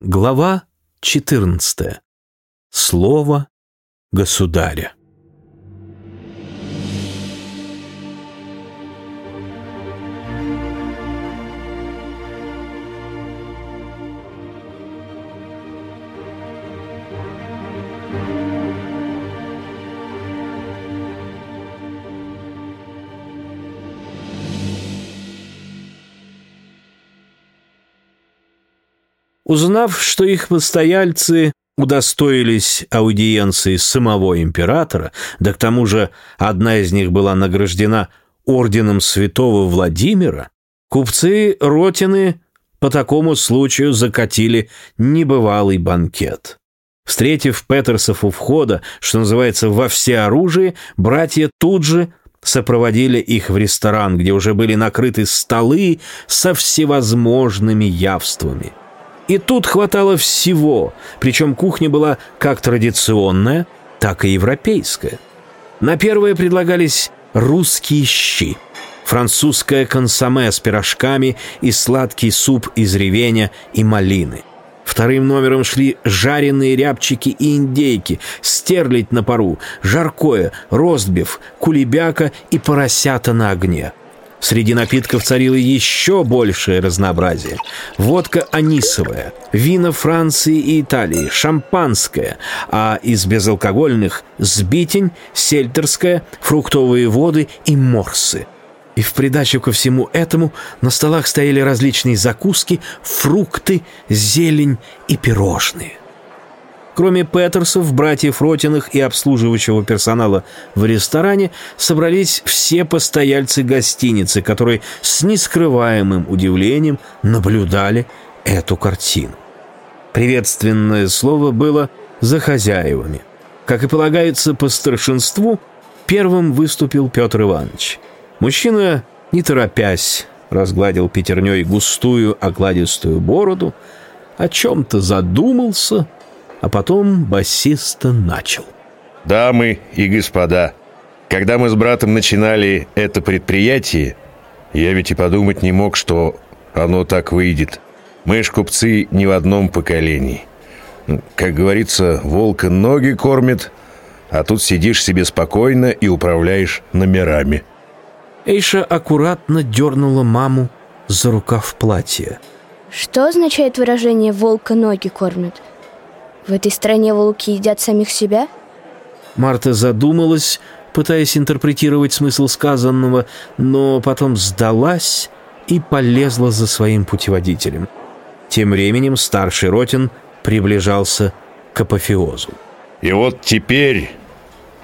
Глава 14. Слово государя. Узнав, что их постояльцы удостоились аудиенции самого императора, да к тому же одна из них была награждена орденом святого Владимира, купцы Ротины по такому случаю закатили небывалый банкет. Встретив Петерсов у входа, что называется, во всеоружии, братья тут же сопроводили их в ресторан, где уже были накрыты столы со всевозможными явствами – и тут хватало всего, причем кухня была как традиционная, так и европейская. На первое предлагались русские щи, французское консоме с пирожками и сладкий суп из ревеня и малины. Вторым номером шли жареные рябчики и индейки, стерлить на пару, жаркое, ростбиф, кулебяка и поросята на огне. Среди напитков царило еще большее разнообразие. Водка анисовая, вина Франции и Италии, шампанское, а из безалкогольных – сбитень, сельтерская, фруктовые воды и морсы. И в придачу ко всему этому на столах стояли различные закуски, фрукты, зелень и пирожные. Кроме Петерсов, братьев Ротиных и обслуживающего персонала в ресторане собрались все постояльцы гостиницы, которые с нескрываемым удивлением наблюдали эту картину. Приветственное слово было за хозяевами. Как и полагается по старшинству, первым выступил Петр Иванович. Мужчина, не торопясь, разгладил пятерней густую окладистую бороду, о чем-то задумался – а потом басиста начал. «Дамы и господа, когда мы с братом начинали это предприятие, я ведь и подумать не мог, что оно так выйдет. Мы ж купцы не в одном поколении. Как говорится, волка ноги кормит, а тут сидишь себе спокойно и управляешь номерами». Эйша аккуратно дернула маму за рукав платья. Что означает выражение «волка ноги кормит»? В этой стране волки едят самих себя? Марта задумалась, пытаясь интерпретировать смысл сказанного, но потом сдалась и полезла за своим путеводителем. Тем временем старший Ротин приближался к апофеозу. И вот теперь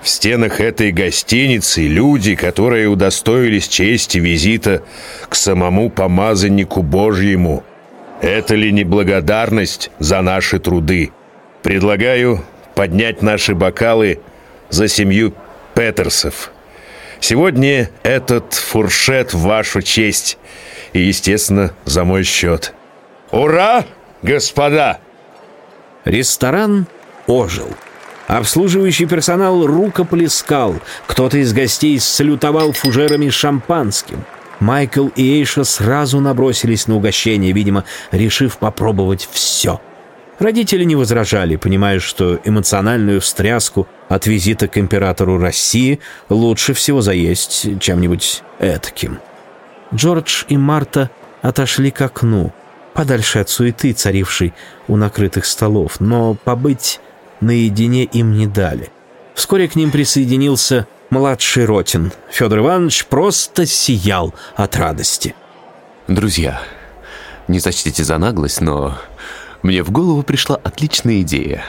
в стенах этой гостиницы люди, которые удостоились чести визита к самому помазаннику Божьему. Это ли не благодарность за наши труды? Предлагаю поднять наши бокалы за семью Петерсов. Сегодня этот фуршет в вашу честь и, естественно, за мой счет. Ура, господа! Ресторан ожил. Обслуживающий персонал рукоплескал. Кто-то из гостей салютовал фужерами шампанским. Майкл и Эйша сразу набросились на угощение, видимо, решив попробовать все – Родители не возражали, понимая, что эмоциональную встряску от визита к императору России лучше всего заесть чем-нибудь этаким. Джордж и Марта отошли к окну, подальше от суеты, царившей у накрытых столов, но побыть наедине им не дали. Вскоре к ним присоединился младший Ротин. Федор Иванович просто сиял от радости. «Друзья, не сочтите за наглость, но мне в голову пришла отличная идея.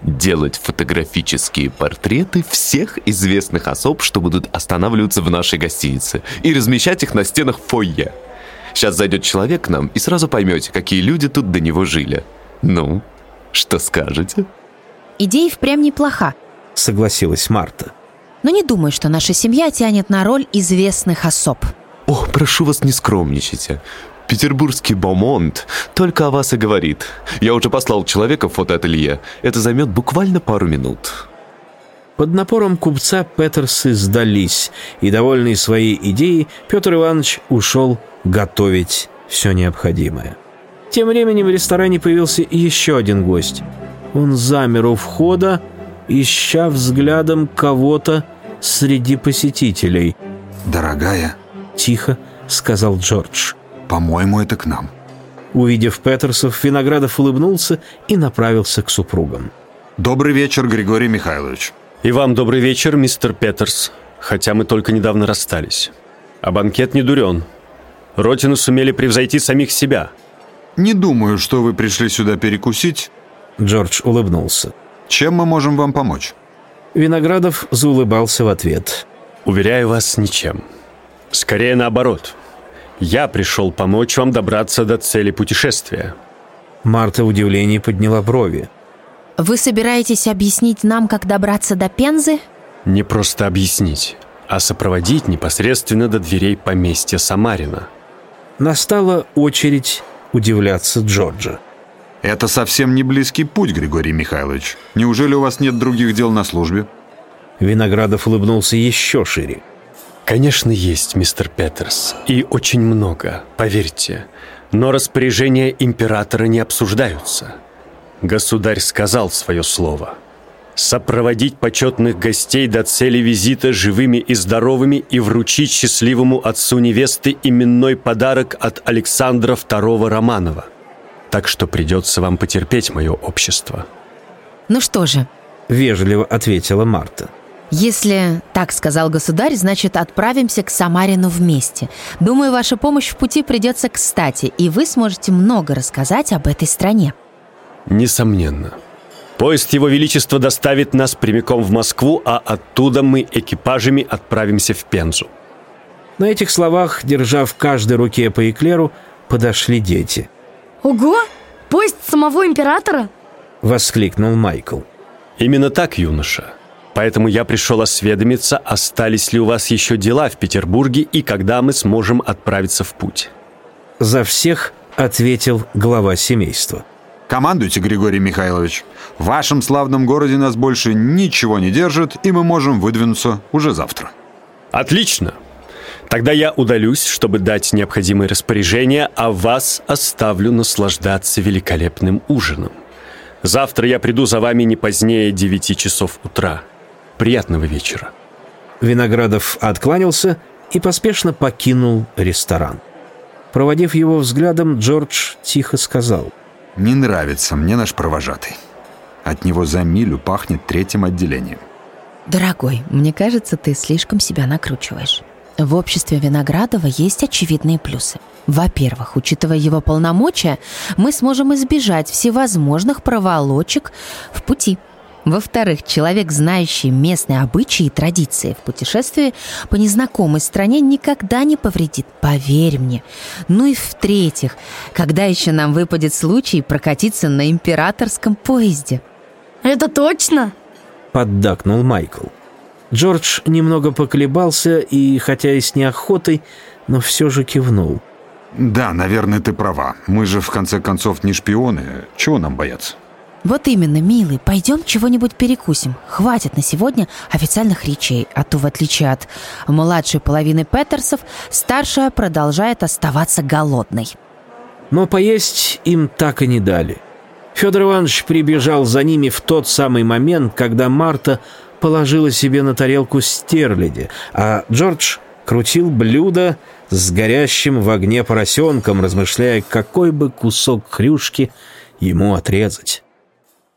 Делать фотографические портреты всех известных особ, что будут останавливаться в нашей гостинице, и размещать их на стенах фойе. Сейчас зайдет человек к нам, и сразу поймете, какие люди тут до него жили. Ну, что скажете? Идея впрямь неплоха, согласилась Марта. Но не думаю, что наша семья тянет на роль известных особ. Ох, прошу вас, не скромничайте. Петербургский Бомонд только о вас и говорит. Я уже послал человека в фотоателье. Это займет буквально пару минут». Под напором купца Петерсы сдались, и, довольный своей идеей, Петр Иванович ушел готовить все необходимое. Тем временем в ресторане появился еще один гость. Он замер у входа, ища взглядом кого-то среди посетителей. «Дорогая», — тихо сказал Джордж. «По-моему, это к нам». Увидев Петерсов, Виноградов улыбнулся и направился к супругам. «Добрый вечер, Григорий Михайлович». И вам добрый вечер, мистер Петерс, хотя мы только недавно расстались. А банкет не дурен. Ротину сумели превзойти самих себя. «Не думаю, что вы пришли сюда перекусить. Джордж улыбнулся. Чем мы можем вам помочь?» Виноградов заулыбался в ответ. Уверяю вас, ничем. Скорее наоборот. Я пришел помочь вам добраться до цели путешествия. Марта в удивлении подняла брови. Вы собираетесь объяснить нам, как добраться до Пензы? Не просто объяснить, а сопроводить непосредственно до дверей поместья Самарина. Настала очередь удивляться Джорджа. «Это совсем не близкий путь, Григорий Михайлович. Неужели у вас нет других дел на службе?» Виноградов улыбнулся еще шире. Конечно, есть, мистер Петерс, и очень много, поверьте. Но распоряжения императора не обсуждаются. Государь сказал свое слово. Сопроводить почетных гостей до цели визита живыми и здоровыми и вручить счастливому отцу невесты именной подарок от Александра II Романова. Так что придется вам потерпеть мое общество. Ну что же, Вежливо ответила Марта. Если так сказал государь, значит, отправимся к Самарину вместе. Думаю, ваша помощь в пути придется кстати, и вы сможете много рассказать об этой стране. Несомненно. Поезд Его Величества доставит нас прямиком в Москву, а оттуда мы экипажами отправимся в Пензу. На этих словах, держа в каждой руке по эклеру, подошли дети. Ого! Поезд самого императора? Воскликнул Майкл. Именно так, юноша. Поэтому я пришел осведомиться, остались ли у вас еще дела в Петербурге и когда мы сможем отправиться в путь. За всех ответил глава семейства. «Командуйте, Григорий Михайлович. В вашем славном городе нас больше ничего не держит, и мы можем выдвинуться уже завтра». Отлично. Тогда я удалюсь, чтобы дать необходимые распоряжения, а вас оставлю наслаждаться великолепным ужином. Завтра я приду за вами не позднее 9 часов утра. Приятного вечера. Виноградов откланялся и поспешно покинул ресторан. Проводив его взглядом, Джордж тихо сказал. «Не нравится мне наш провожатый. От него за милю пахнет третьим отделением». Дорогой, мне кажется, ты слишком себя накручиваешь. В обществе Виноградова есть очевидные плюсы. Во-первых, учитывая его полномочия, мы сможем избежать всевозможных проволочек в пути. Во-вторых, человек, знающий местные обычаи и традиции в путешествии по незнакомой стране никогда не повредит, поверь мне. Ну и в-третьих, когда еще нам выпадет случай прокатиться на императорском поезде? Это точно? Поддакнул Майкл. Джордж немного поколебался и, хотя и с неохотой, но все же кивнул. «Да, наверное, ты права. Мы же, в конце концов, не шпионы. Чего нам бояться?» Вот именно, милый, пойдем чего-нибудь перекусим. Хватит на сегодня официальных речей, а то, в отличие от младшей половины Петерсов, старшая продолжает оставаться голодной. Но поесть им так и не дали. Федор Иванович прибежал за ними в тот самый момент, когда Марта положила себе на тарелку стерляди, а Джордж крутил блюдо с горящим в огне поросенком, размышляя, какой бы кусок хрюшки ему отрезать.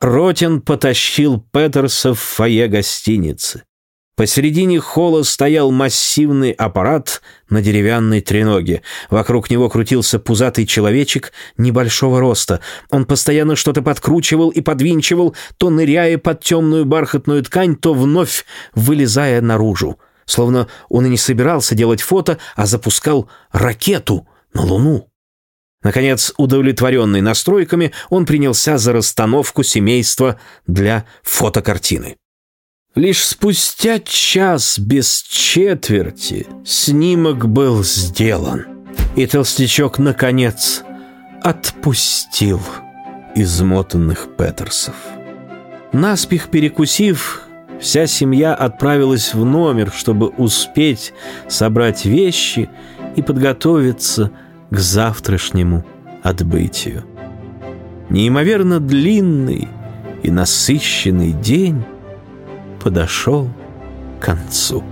Ротин потащил Петерса в фойе гостиницы. Посередине холла стоял массивный аппарат на деревянной треноге. Вокруг него крутился пузатый человечек небольшого роста. Он постоянно что-то подкручивал и подвинчивал, то ныряя под темную бархатную ткань, то вновь вылезая наружу. Словно он и не собирался делать фото, а запускал ракету на Луну. Наконец, удовлетворенный настройками, он принялся за расстановку семейства для фотокартины. Лишь спустя час без четверти снимок был сделан, и толстячок, наконец, отпустил измотанных Петерсов. Наспех перекусив, вся семья отправилась в номер, чтобы успеть собрать вещи и подготовиться к завтрашнему отбытию. неимоверно длинный и насыщенный день подошел к концу.